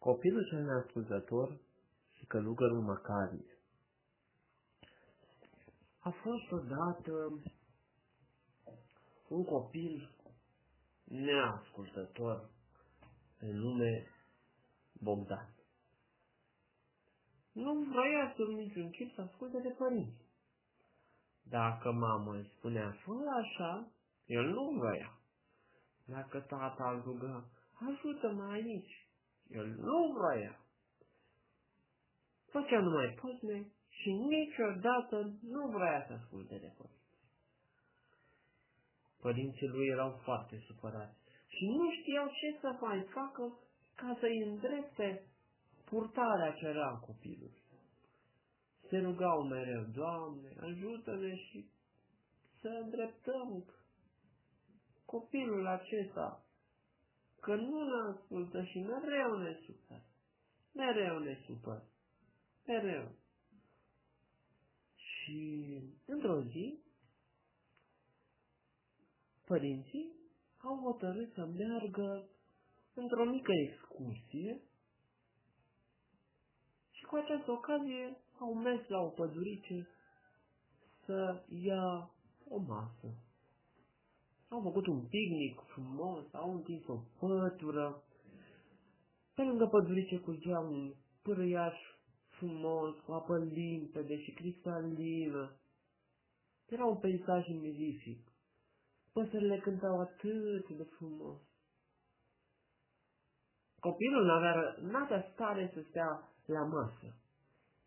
Copilul cel neascultător și călugărul Macarie A fost odată un copil neascultător în nume Bogdan. Nu vrea să niciun chip să asculte de părinți. Dacă mama îi spunea, fă așa, el nu vrea. Dacă tata îl ruga, ajută-mă aici, el nu vrea. Făcea numai pozne și niciodată nu vrea să asculte de părinți. Părinții lui erau foarte supărați și nu știau ce să mai facă ca să-i îndrepte purtarea ce era copilului. Se rugau mereu, Doamne, ajută-ne și să îndreptăm copilul acesta, că nu ne ascultă și mereu ne supără. Mereu ne supără. Mereu. Și într-o zi, părinții au hotărât să meargă într-o mică excursie și cu această ocazie au mers la o pădurice să ia o masă. Au făcut un picnic frumos, au întins o pătură. Pe lângă pădurice curgea un pârâiaș frumos, cu apă limpede și cristalină. Era un peisaj mirific. Păsările cântau atât de frumos. Copilul n-avea, n-avea stare să stea la masă.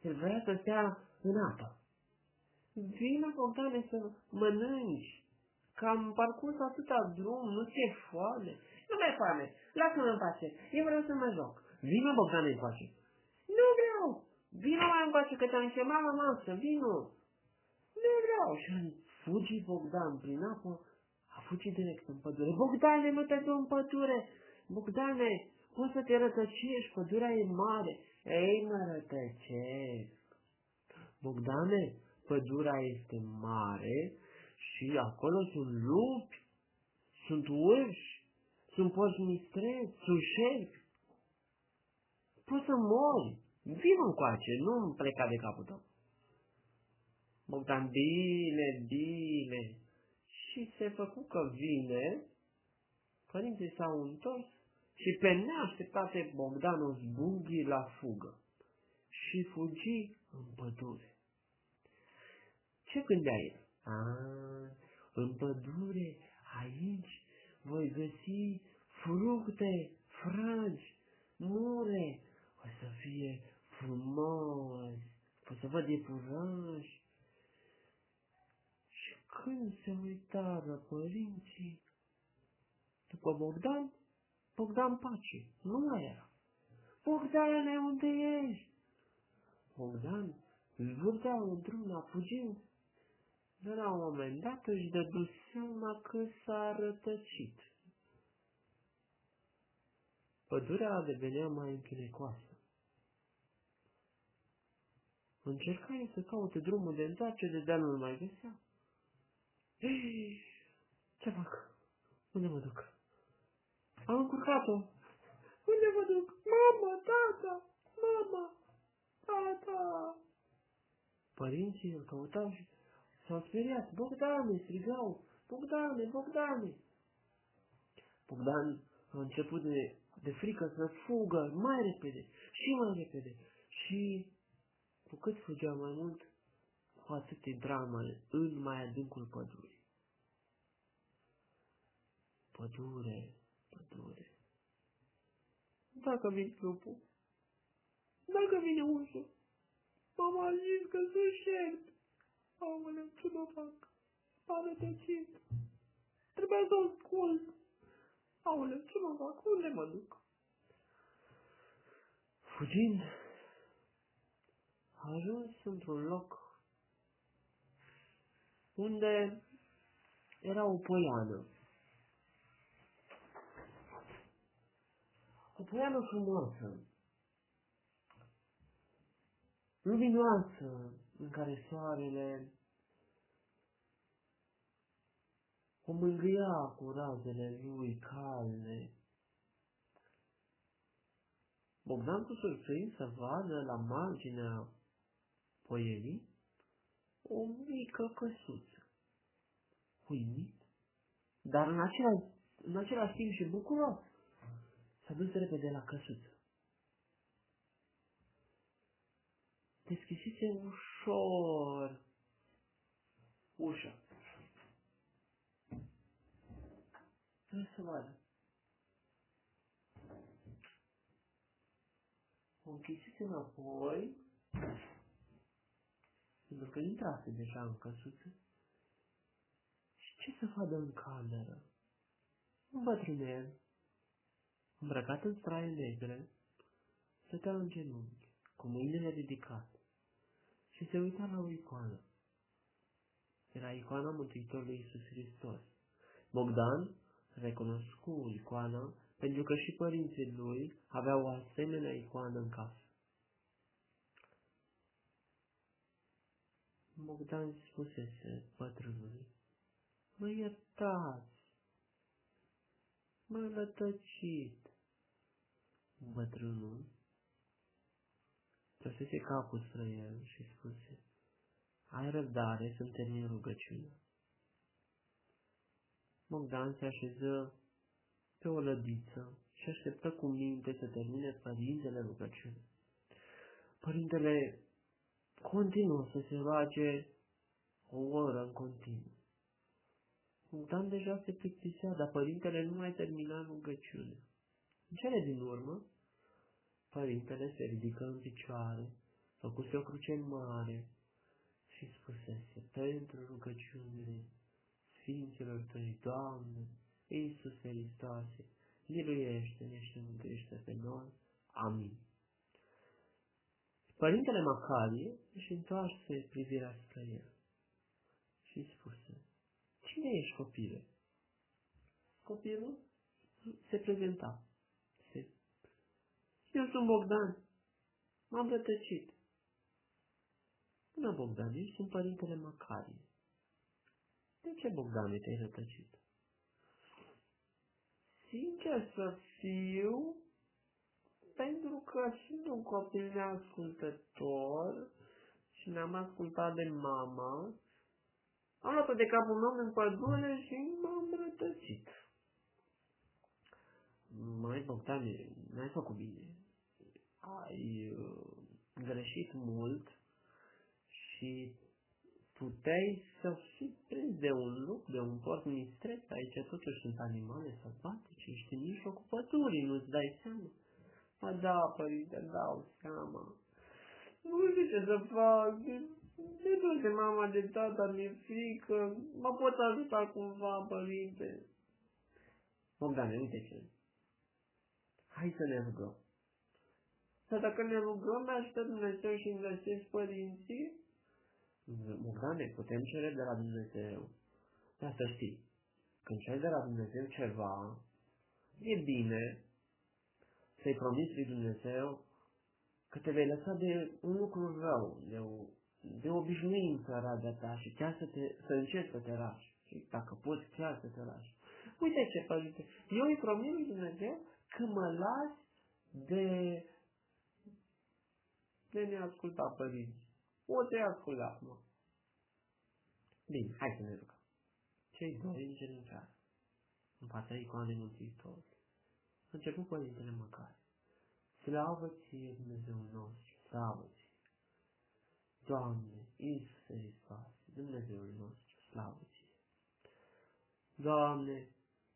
El vrea să stea în apă. Vino, Fontane, să mănânci. Că am parcurs atâta drum, nu ți-e foame. Nu mai foame, lasă-mă în pace, eu vreau să mă joc. Vino, Bogdan, în pace. Nu vreau, vino mai în pace, că te-am chemat la masă, vino. Nu vreau. Și fugi Bogdan prin apă, a fugit direct în pădure. Bogdane, mă te în pădure. Bogdane, poți să te rătăcești, pădurea e mare. Ei, mă rătăcesc. Bogdane, pădurea este mare și acolo sunt lupi, sunt urși, sunt porci mistreți, sunt șerpi. Poți să mori. Vino încoace, nu pleca de capul tău. Bogdan, bine, bine. Și se făcu că vine, părinții s-au întors și pe neașteptate Bogdan o zbunghi la fugă și fugi în pădure. Ce gândea el? A, în pădure, aici, voi găsi fructe, fragi, mure, o să fie frumos, o să văd iepurași. Și când se uitară părinții, după Bogdan, Bogdan Pace, nu mai era. Bogdane, unde ești? Bogdan zvârtea într-una fugind, dar la un moment dat își dădu seama că s-a rătăcit. Pădurea devenea mai întunecoasă. Încerca să caute drumul de întoarce, de dar nu mai găsea. Ei, ce fac? Unde mă duc? Am încurcat-o. Unde mă duc? Mama, tata, mama, tata. Părinții îl căutau și s-au speriat. Bogdane, strigau. Bogdane, Bogdane. Bogdan a început de, de frică să fugă mai repede și mai repede. Și cu cât fugea mai mult, cu atât e drama în mai adâncul pădurii. Pădure, pădure. Dacă vine lupul, dacă vine ursul, mama a zis că sunt șerpi. Aoleu, ce mă fac? M-a rătăcit. Trebuie să o ascult. Aoleu, ce mă fac? Unde mă duc? Fugind, a ajuns într-un loc unde era o poiană. O poiană frumoasă, luminoasă, în care soarele o mângâia cu razele lui calde. Bogdan cu surprins să vadă la marginea poienii o mică căsuță. Uimit, dar în același, în același timp și bucuros, s-a dus repede la căsuță. Deschisise ușor ușa. Vreau să vadă. O închisise înapoi, pentru că intrase deja în căsuță. Și ce să vadă în cameră? Un bătrânel, îmbrăcat în straie negre, stătea în genunchi, cu mâinile ridicate, și se uita la o icoană. Era icoana Mântuitorului Iisus Hristos. Bogdan recunoscu icoana pentru că și părinții lui aveau o asemenea icoană în casă. Bogdan spusese bătrânului, mă iertați, m-a rătăcit. Bătrânul trăsese capul spre el și spuse, ai răbdare să-mi termin rugăciunea. Bogdan se așeză pe o lădiță și așteptă cu minte să termine părintele rugăciune. Părintele continuă să se roage o oră în continuu. Bogdan deja se plictisea, dar părintele nu mai termina rugăciune. În cele din urmă, părintele se ridică în picioare, făcuse o cruce mare și spusese, pentru rugăciunile Sfinților Tăi, Doamne, Iisuse Hristoase, miluiește-ne și mântuiește pe noi. Amin. Părintele Macarie își întoarse privirea spre el și spuse, Cine ești copile? Copilul se prezenta. Se... Eu sunt Bogdan. M-am rătăcit. Bună, Bogdan, eu sunt părintele Macarie. De ce, Bogdan, te-ai rătăcit? Sincer să fiu, pentru că sunt un copil neascultător și ne-am ascultat de mama, am luat-o de capul meu în pădure și m-am rătăcit. Mai Bogdan, n-ai făcut bine. Ai uh, greșit mult și puteai să fii prins de un lup, de un porc mistreț, aici totuși sunt animale sălbatice, ești în mijlocul pădurii, nu-ți dai seama. Mă da, părinte, dau seama. Nu știu ce să fac, de, de de mama, de tata, mi-e frică, mă pot ajuta cumva, părinte. Bogdane, uite ce. Hai să ne rugăm. Dar dacă ne rugăm, ne ajută Dumnezeu și investești părinții, Bogdane, putem cere de la Dumnezeu. Dar să știi, când ceri de la Dumnezeu ceva, e bine să-i promiți lui Dumnezeu că te vei lăsa de un lucru rău, de o, de o obișnuință rea de ta și chiar să, te, să încerci să te lași. Și dacă poți, chiar să te lași. Uite ce, părinte, eu îi promit lui Dumnezeu că mă las de, de neasculta părinți. O te asculta acum. Bine, hai să ne rugăm. Cei doi în genunchiare, în fața icoanei Mântuitorului. A început Părintele Măcar. Slavă ție, Dumnezeu nostru, slavă ție. Doamne, Iisuse Hristos, Dumnezeul nostru, slavă ție. Doamne,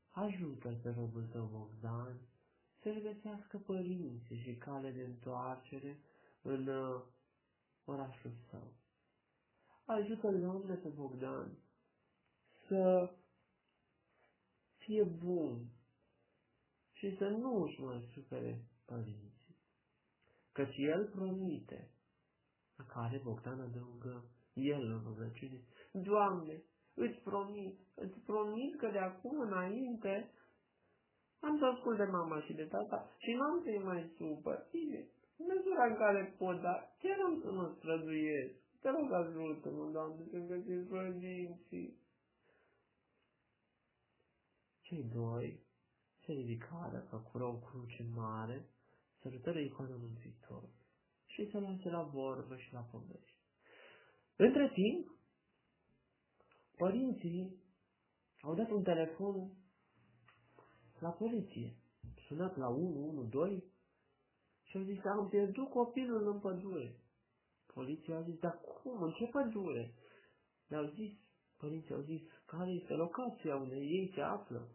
ajută pe robul tău Bogdan să-și găsească părinții și cale de întoarcere în uh, orașul său. Ajută-l, Doamne, pe Bogdan să fie bun și să nu își mai supere părinții. Căci el promite, la care Bogdan adăugă el în rugăciune, Doamne, îți promit, îți promit că de acum înainte am să ascult de mama și de tata și nu am să-i mai supăr. Bine, în măsura în care pot, dar chiar am să mă străduiesc. Te rog ajută-mă, Doamne, să-mi găsiți părinții. Cei doi se ridicară, făcură o cruce mare sărută icoana Mântuitorului și se lase la vorbă și la povești. Între timp, părinții au dat un telefon la poliție, sunat la 112 și au zis, am pierdut copilul în pădure. Poliția a zis, dar cum, în ce pădure? Le-au zis, părinții au zis, care este locația unde ei se află?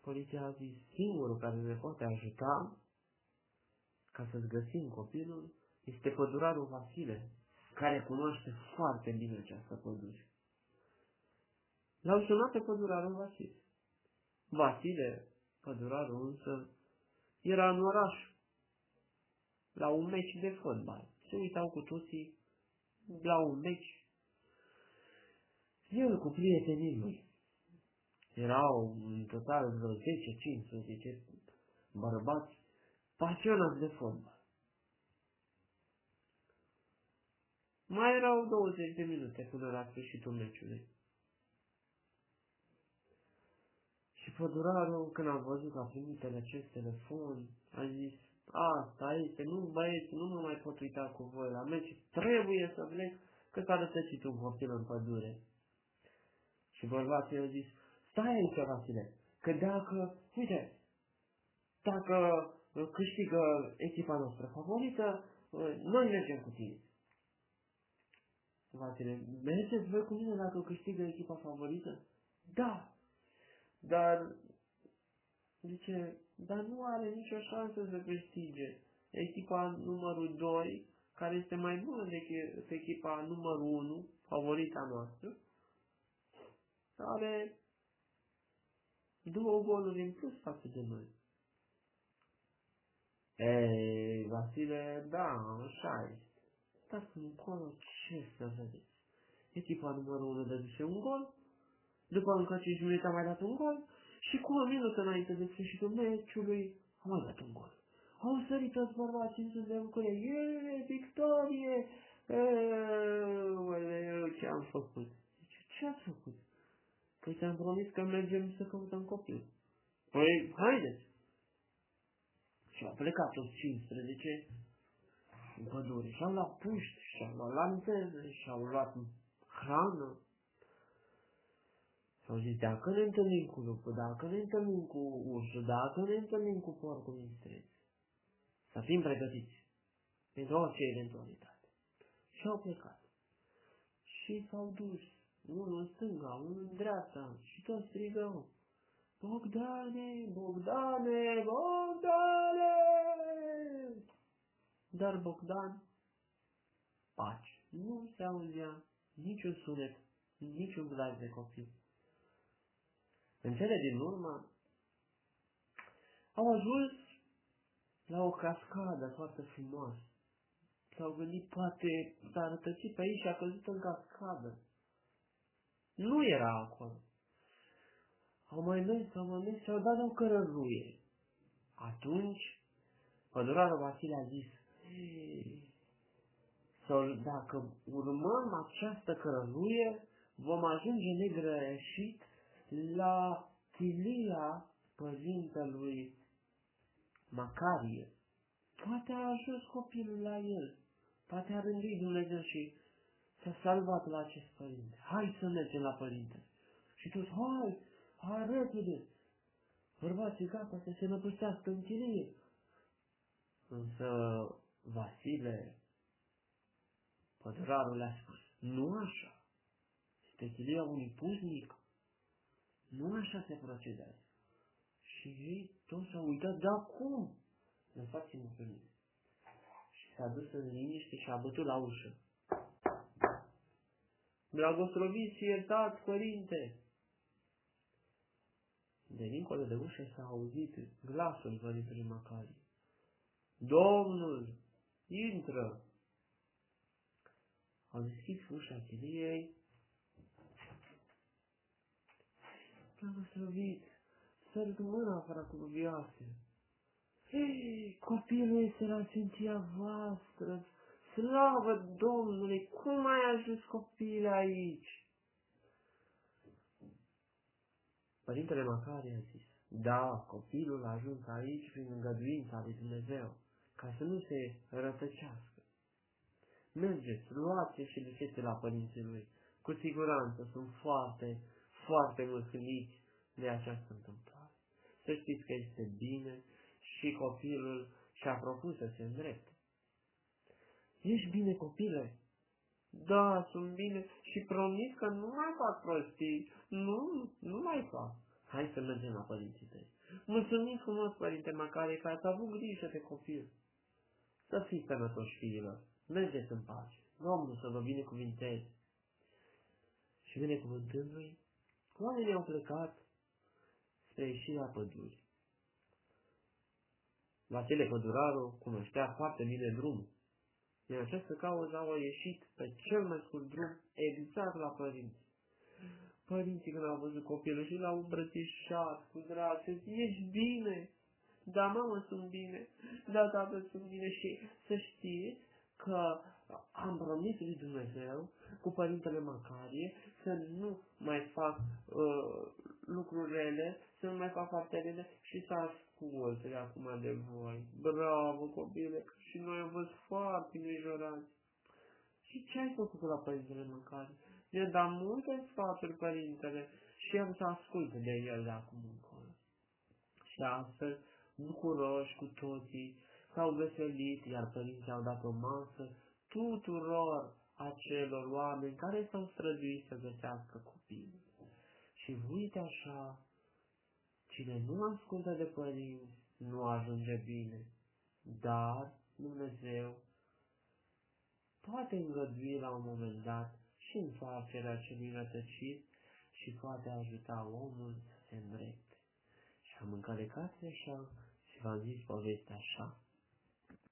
Poliția a zis, singurul care ne poate ajuta ca să-ți găsim copilul este pădurarul Vasile, care cunoaște foarte bine această pădure. L-au sunat pe pădurarul Vasile. Vasile, pădurarul însă, era în oraș, la un meci de fotbal. Se uitau cu toții la un meci. El cu prietenii lui. Erau în total vreo 10-15 bărbați pasionați de fotbal. Mai erau 20 de minute până la sfârșitul meciului. Și pădurarul, când a văzut că a primit acest telefon, a zis, asta este, nu băieți, nu mă mai pot uita cu voi la meci, trebuie să plec, că s-a rătăcit un copil în pădure. Și bărbatul i-a zis, stai aici, Vasile, că dacă, uite, dacă câștigă echipa noastră favorită, noi mergem cu tine. Vasile, mergeți voi cu mine dacă câștigă echipa favorită? Da. Dar, zice, dar nu are nicio șansă să câștige. Echipa numărul 2, care este mai bună decât echipa numărul 1, favorita noastră, are două goluri în plus față de noi. Ei, Vasile, da, așa este. Dar încolo ce să vedeți? Echipa numărul 1 dăduse un gol, după încă 5 minute a mai dat un gol și cu o minută înainte de sfârșitul meciului a mai dat un gol. Au sărit toți bărbații în sus de bucurie. E, victorie! Eee, ce am făcut? Zice, ce ați făcut? Păi ți-am promis că mergem să căutăm copil. Păi, haideți! Și au plecat toți 15 în pădure. Și-au luat puști, și-au luat lanterne, și-au luat hrană. Și-au zis, dacă ne întâlnim cu lupul, dacă ne întâlnim cu ursul, dacă ne întâlnim cu porcul mistreț, să fim pregătiți pentru orice eventualitate. Și au plecat. Și s-au dus, unul în stânga, unul în dreapta, și toți strigau, Bogdane, Bogdane, Bogdane! Dar Bogdan, pace, nu se auzea niciun sunet, niciun glas de copil. În cele din urmă, au ajuns la o cascadă foarte frumoasă. S-au gândit, poate s-a rătăcit pe aici și a căzut în cascadă. Nu era acolo. Au mai mers, au mai mers și au dat o cărăruie. Atunci, pădurarul Vasile a zis, sau dacă urmăm această cărăruie, vom ajunge negrăieșit la chilia părintelui Macarie. Poate a ajuns copilul la el. Poate a rânduit Dumnezeu și s-a salvat la acest părinte. Hai să mergem la părinte. Și toți, hai, hai repede. Bărbații gata să se năpustească în chilie. Însă Vasile, pădurarul le-a spus, nu așa. Este chilia unui puznic. Nu așa se procedează. Și ei toți s-au uitat, dar cum? Lăsați-mă pe mine. Și s-a dus în liniște și a bătut la ușă. Blagosloviți și iertați, părinte! De dincolo de ușă s-a auzit glasul părintelui Macari. Domnul, intră! Au deschis ușa chiliei Slăvit, sărit mâna fracluvioase. Hei, copilul este la sfinția voastră, slavă Domnului, cum ai ajuns copil aici? Părintele Macari a zis, Da, copilul a ajuns aici prin îngăduința lui Dumnezeu, ca să nu se rătăcească. Mergeți, luați și duceți la părinții lui. Cu siguranță sunt foarte, foarte mulțumiți de această întâmplare. Să știți că este bine și copilul și-a propus să se îndrepte. Ești bine, copile? Da, sunt bine și promis că nu mai fac prostii. Nu, nu mai fac. Hai să mergem la părinții tăi. Mulțumim frumos, părinte Macare, că ați avut grijă de copil. Să fiți sănătoși, fiilor. Mergeți în pace. Domnul să vă binecuvinteze. Și binecuvântându-i, oamenii au plecat spre ieșirea pădurii. Vasile Pădurarul cunoștea foarte bine drumul. Din această cauză au ieșit pe cel mai scurt drum exact la părinți. Părinții când au văzut copilul și l-au îmbrățișat cu drag, ești bine, da, mamă, sunt bine, da, tată, sunt bine și să știe că am promis lui Dumnezeu cu Părintele Macarie să nu mai fac uh, lucruri rele, să nu mai fac fapte rele și să ascult de acum de voi. Bravo, copile, și noi am fost foarte îngrijorați. Și ce ai făcut la Părintele Macarie? Ne-a dat multe sfaturi, Părintele, și am să ascult de el de acum încolo. Și astfel, bucuroși cu toții, s-au veselit, iar părinții au dat o masă tuturor acelor oameni care s-au străduit să găsească copii. Și uite așa, cine nu ascultă de părinți, nu ajunge bine, dar Dumnezeu poate îngădui la un moment dat și întoarcerea celui rătăcit și poate ajuta omul să se îndrepte. Și am încălecat așa și v-am zis povestea așa.